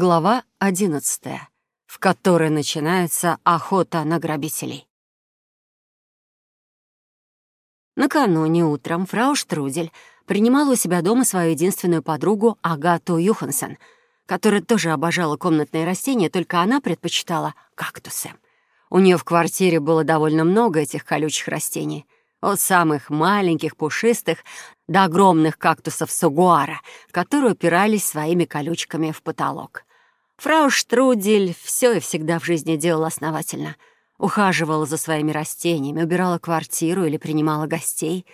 Глава одиннадцатая, в которой начинается охота на грабителей. Накануне утром фрау Штрудель принимала у себя дома свою единственную подругу Агату Юхансен, которая тоже обожала комнатные растения, только она предпочитала кактусы. У нее в квартире было довольно много этих колючих растений — от самых маленьких, пушистых до огромных кактусов сугуара, которые упирались своими колючками в потолок. Фрау Штрудель все и всегда в жизни делала основательно. Ухаживала за своими растениями, убирала квартиру или принимала гостей.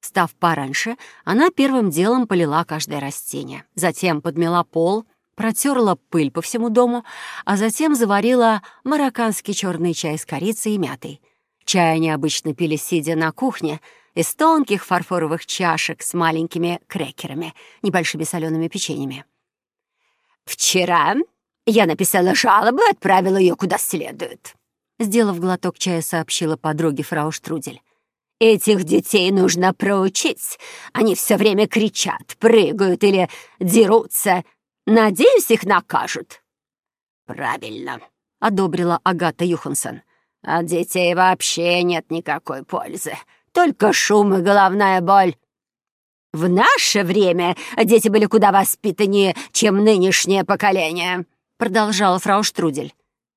Став пораньше, она первым делом полила каждое растение, затем подмела пол, протерла пыль по всему дому, а затем заварила марокканский черный чай с корицей и мятой — Чай они обычно пили, сидя на кухне, из тонких фарфоровых чашек с маленькими крекерами, небольшими солеными печеньями. «Вчера я написала жалобу и отправила ее куда следует», сделав глоток чая, сообщила подруге фрау Штрудель. «Этих детей нужно проучить. Они все время кричат, прыгают или дерутся. Надеюсь, их накажут». «Правильно», — одобрила Агата Юхансон. От детей вообще нет никакой пользы. Только шум и головная боль. В наше время дети были куда воспитаннее, чем нынешнее поколение», — продолжала фрау Штрудель.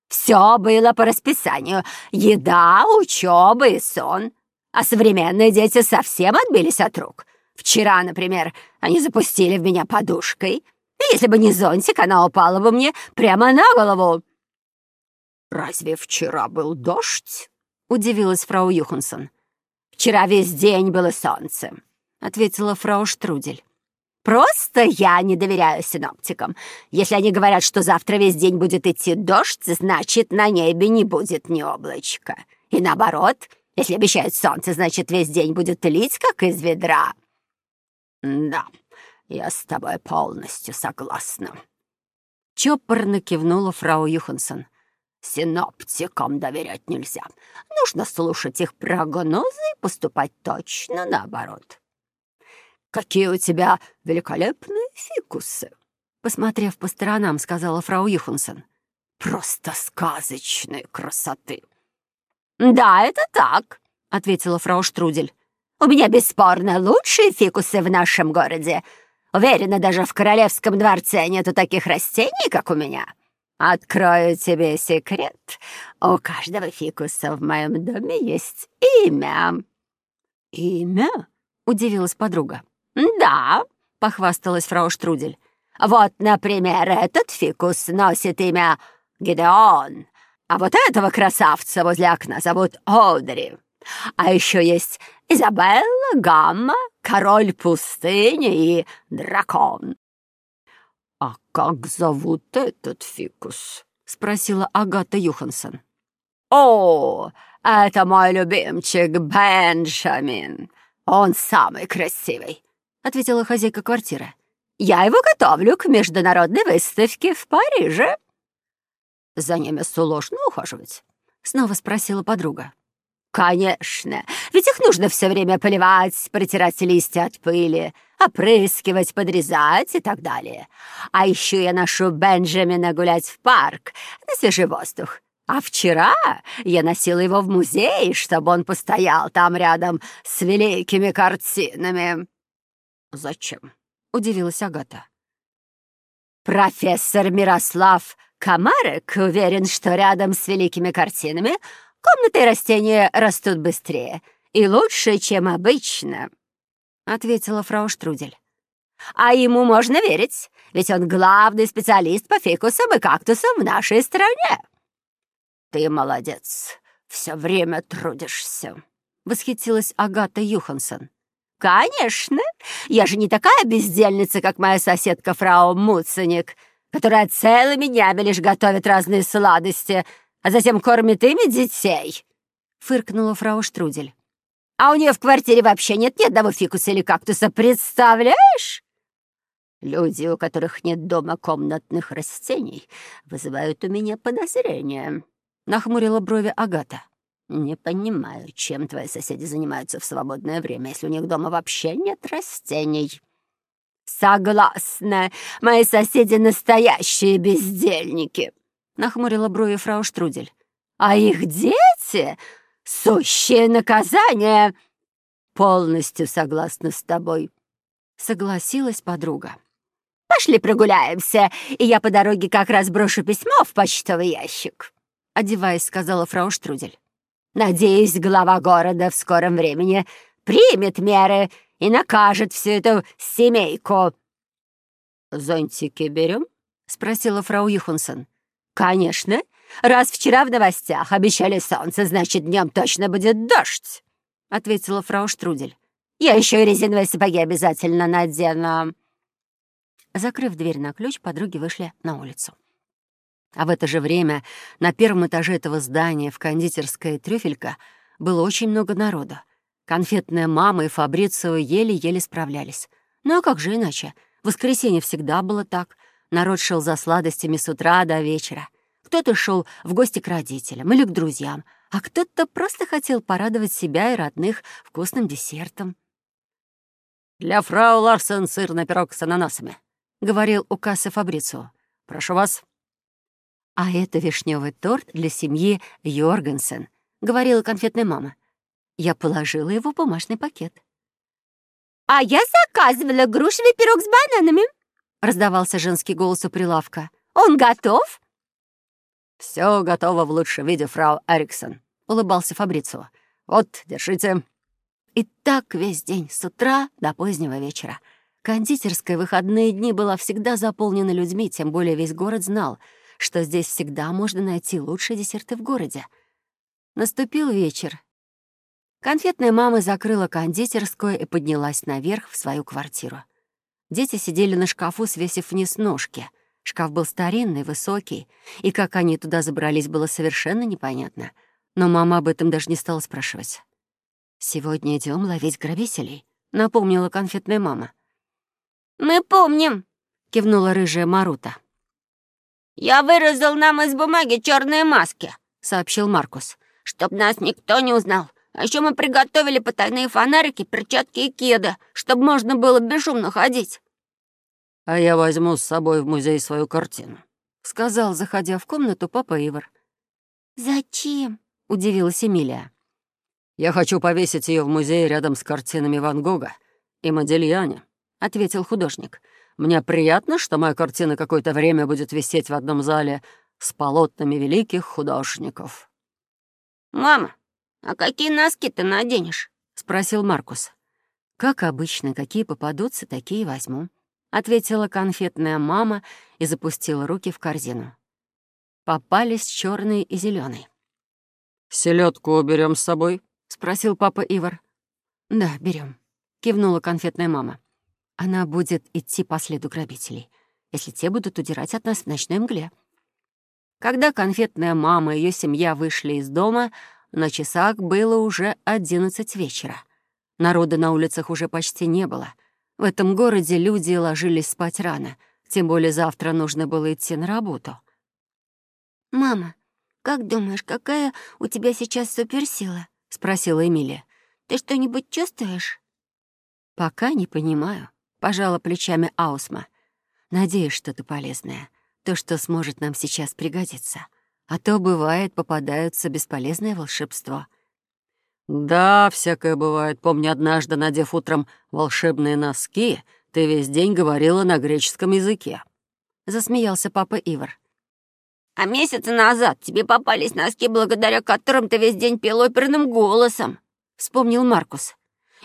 «Все было по расписанию. Еда, учеба и сон. А современные дети совсем отбились от рук. Вчера, например, они запустили в меня подушкой. И если бы не зонтик, она упала бы мне прямо на голову. «Разве вчера был дождь?» — удивилась фрау Юхансон. «Вчера весь день было солнце», — ответила фрау Штрудель. «Просто я не доверяю синоптикам. Если они говорят, что завтра весь день будет идти дождь, значит, на небе не будет ни облачка. И наоборот, если обещают солнце, значит, весь день будет лить, как из ведра». «Да, я с тобой полностью согласна», — чопорно кивнула фрау Юхансон. Синоптикам доверять нельзя. Нужно слушать их прогнозы и поступать точно наоборот. «Какие у тебя великолепные фикусы!» Посмотрев по сторонам, сказала фрау Юхансон. «Просто сказочной красоты!» «Да, это так», — ответила фрау Штрудель. «У меня бесспорно лучшие фикусы в нашем городе. Уверена, даже в королевском дворце нету таких растений, как у меня». Открою тебе секрет. У каждого фикуса в моем доме есть имя». «Имя?» — удивилась подруга. «Да», — похвасталась фрау Штрудель. «Вот, например, этот фикус носит имя Гидеон, а вот этого красавца возле окна зовут Одри. А еще есть Изабелла, Гамма, Король пустыни и Дракон. «А как зовут этот фикус?» — спросила Агата Юхансон. «О, это мой любимчик Бенджамин. Он самый красивый», — ответила хозяйка квартиры. «Я его готовлю к международной выставке в Париже». «За ними сложно ухаживать?» — снова спросила подруга. «Конечно, ведь их нужно все время поливать, протирать листья от пыли, опрыскивать, подрезать и так далее. А еще я ношу Бенджамина гулять в парк на свежий воздух. А вчера я носила его в музей, чтобы он постоял там рядом с великими картинами». «Зачем?» — удивилась Агата. «Профессор Мирослав Комарек уверен, что рядом с великими картинами Комнаты и растения растут быстрее и лучше, чем обычно», — ответила фрау Штрудель. «А ему можно верить, ведь он главный специалист по фикусам и кактусам в нашей стране». «Ты молодец, все время трудишься», — восхитилась Агата Юхансон. «Конечно! Я же не такая бездельница, как моя соседка фрау Муценик, которая целыми днями лишь готовит разные сладости, а затем кормит ими детей», — фыркнула фрау Штрудель. «А у нее в квартире вообще нет ни одного фикуса или кактуса, представляешь?» «Люди, у которых нет дома комнатных растений, вызывают у меня подозрения», — нахмурила брови Агата. «Не понимаю, чем твои соседи занимаются в свободное время, если у них дома вообще нет растений». «Согласна. Мои соседи — настоящие бездельники», — нахмурила брови фрау Штрудель. «А их дети — сущее наказание». «Полностью согласна с тобой», — согласилась подруга. «Пошли прогуляемся, и я по дороге как раз брошу письмо в почтовый ящик», — одеваясь, сказала фрау Штрудель. «Надеюсь, глава города в скором времени примет меры и накажет всю эту семейку». «Зонтики берем?» — спросила фрау Юхансон. «Конечно. Раз вчера в новостях обещали солнце, значит, днем точно будет дождь», — ответила фрау Штрудель. «Я еще и резиновые сапоги обязательно надену». Закрыв дверь на ключ, подруги вышли на улицу. А в это же время на первом этаже этого здания в кондитерской «Трюфелька» было очень много народа. Конфетная мама и Фабрицио еле-еле справлялись. Ну а как же иначе? В воскресенье всегда было так. Народ шел за сладостями с утра до вечера. Кто-то шел в гости к родителям или к друзьям, а кто-то просто хотел порадовать себя и родных вкусным десертом. «Для фрау Ларсен сырный пирог с ананасами», — говорил у кассы Фабрицио. «Прошу вас». «А это вишневый торт для семьи Йоргенсен», — говорила конфетная мама. Я положила его в бумажный пакет. «А я заказывала грушевый пирог с бананами», — раздавался женский голос у прилавка. «Он готов?» «Все готово в лучшем виде, фрау Эриксон», — улыбался Фабрицио. «Вот, держите». И так весь день, с утра до позднего вечера. Кондитерская выходные дни была всегда заполнена людьми, тем более весь город знал, что здесь всегда можно найти лучшие десерты в городе. Наступил вечер, Конфетная мама закрыла кондитерскую и поднялась наверх в свою квартиру. Дети сидели на шкафу, свесив вниз ножки. Шкаф был старинный, высокий, и как они туда забрались, было совершенно непонятно. Но мама об этом даже не стала спрашивать. «Сегодня идем ловить грабителей», — напомнила конфетная мама. «Мы помним», — кивнула рыжая Марута. «Я вырезал нам из бумаги черные маски», — сообщил Маркус, «чтоб нас никто не узнал. А еще мы приготовили потайные фонарики, перчатки и кеды, чтобы можно было бесшумно ходить». «А я возьму с собой в музей свою картину», — сказал, заходя в комнату папа Ивар. «Зачем?» — удивилась Эмилия. «Я хочу повесить ее в музее рядом с картинами Ван Гога и Модельяне», — ответил художник. «Мне приятно, что моя картина какое-то время будет висеть в одном зале с полотнами великих художников». «Мама, «А какие носки ты наденешь?» — спросил Маркус. «Как обычно, какие попадутся, такие возьму», — ответила конфетная мама и запустила руки в корзину. Попались черные и зеленые. Селедку уберем с собой?» — спросил папа Ивар. «Да, берем, кивнула конфетная мама. «Она будет идти по следу грабителей, если те будут удирать от нас в ночной мгле». Когда конфетная мама и ее семья вышли из дома, на часах было уже одиннадцать вечера. Народа на улицах уже почти не было. В этом городе люди ложились спать рано, тем более завтра нужно было идти на работу. «Мама, как думаешь, какая у тебя сейчас суперсила?» — спросила Эмилия. «Ты что-нибудь чувствуешь?» «Пока не понимаю», — пожала плечами Аусма. «Надеюсь, что-то полезное, то, что сможет нам сейчас пригодиться». А то, бывает, попадаются бесполезное волшебство. «Да, всякое бывает. Помню, однажды, надев утром волшебные носки, ты весь день говорила на греческом языке». Засмеялся папа Ивар. «А месяц назад тебе попались носки, благодаря которым ты весь день пел оперным голосом», — вспомнил Маркус.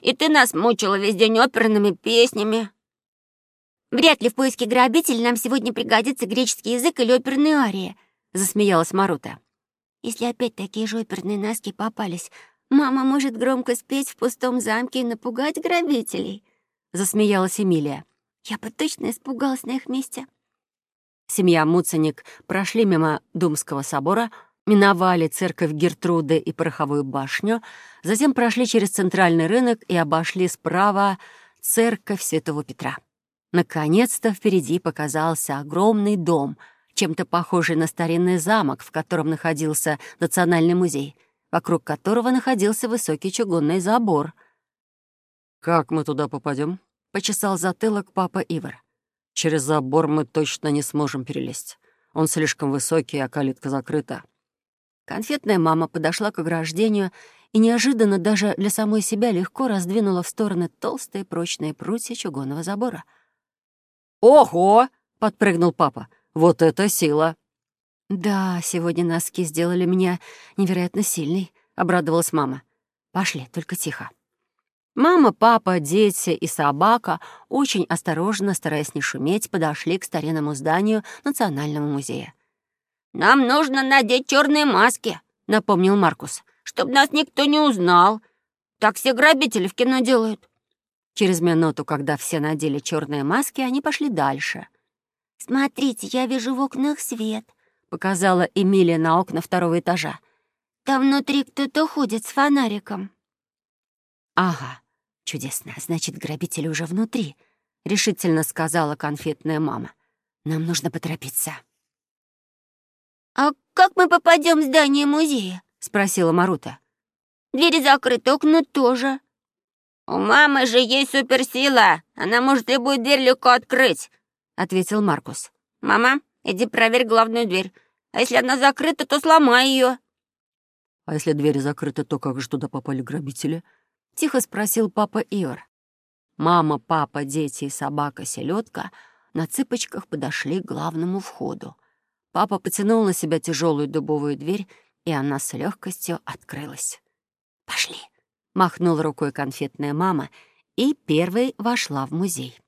«И ты нас мучила весь день оперными песнями». «Вряд ли в поиске грабителей нам сегодня пригодится греческий язык или оперные арии», — засмеялась Марута. «Если опять такие же оперные носки попались, мама может громко спеть в пустом замке и напугать грабителей», — засмеялась Эмилия. «Я бы точно испугалась на их месте». Семья Муценик прошли мимо Думского собора, миновали церковь Гертруды и Пороховую башню, затем прошли через центральный рынок и обошли справа церковь Святого Петра. Наконец-то впереди показался огромный дом — чем-то похожий на старинный замок, в котором находился Национальный музей, вокруг которого находился высокий чугунный забор. «Как мы туда попадем? — почесал затылок папа Ивар. «Через забор мы точно не сможем перелезть. Он слишком высокий, а калитка закрыта». Конфетная мама подошла к ограждению и неожиданно даже для самой себя легко раздвинула в стороны толстые прочные прутья чугунного забора. «Ого!» — подпрыгнул папа. «Вот это сила!» «Да, сегодня носки сделали меня невероятно сильной», — обрадовалась мама. «Пошли, только тихо». Мама, папа, дети и собака, очень осторожно, стараясь не шуметь, подошли к старинному зданию Национального музея. «Нам нужно надеть черные маски», — напомнил Маркус, «чтобы нас никто не узнал. Так все грабители в кино делают». Через минуту, когда все надели черные маски, они пошли дальше. «Смотрите, я вижу в окнах свет», — показала Эмилия на окна второго этажа. «Там внутри кто-то ходит с фонариком». «Ага, чудесно. Значит, грабители уже внутри», — решительно сказала конфетная мама. «Нам нужно поторопиться». «А как мы попадем в здание музея?» — спросила Марута. «Двери закрыты, окна тоже». «У мамы же есть суперсила. Она может любую дверь легко открыть», — ответил Маркус. «Мама, иди проверь главную дверь. А если она закрыта, то сломай ее. «А если двери закрыты, то как же туда попали грабители?» — тихо спросил папа Иор. Мама, папа, дети и собака селедка на цыпочках подошли к главному входу. Папа потянул на себя тяжелую дубовую дверь, и она с легкостью открылась. «Пошли!» — махнула рукой конфетная мама и первой вошла в музей.